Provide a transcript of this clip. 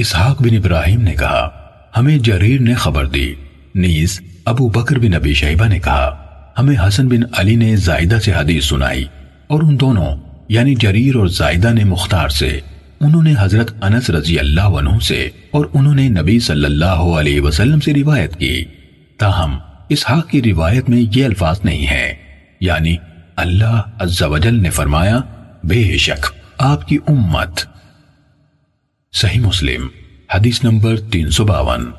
اسحاق بن ابراہیم نے کہا، ہمیں جریر نے خبر دی۔ نیز، ابو بکر بن ابی شیبہ نے کہا، ہمیں حسن بن علی نے زائدہ سے حدیث سنائی اور ان دونوں یعنی جریر اور زائدہ نے مختار سے، انہوں نے حضرت انس رضی اللہ عنہ سے اور انہوں نے نبی صلی اللہ علیہ وسلم سے روایت کی۔ تاہم، اسحاق کی روایت میں یہ الفاظ نہیں ہیں۔ یعنی اللہ عز و جل نے فرمایا، بے شک، آپ کی امت صحیح مسلم حدیث نمبر تین سو باون۔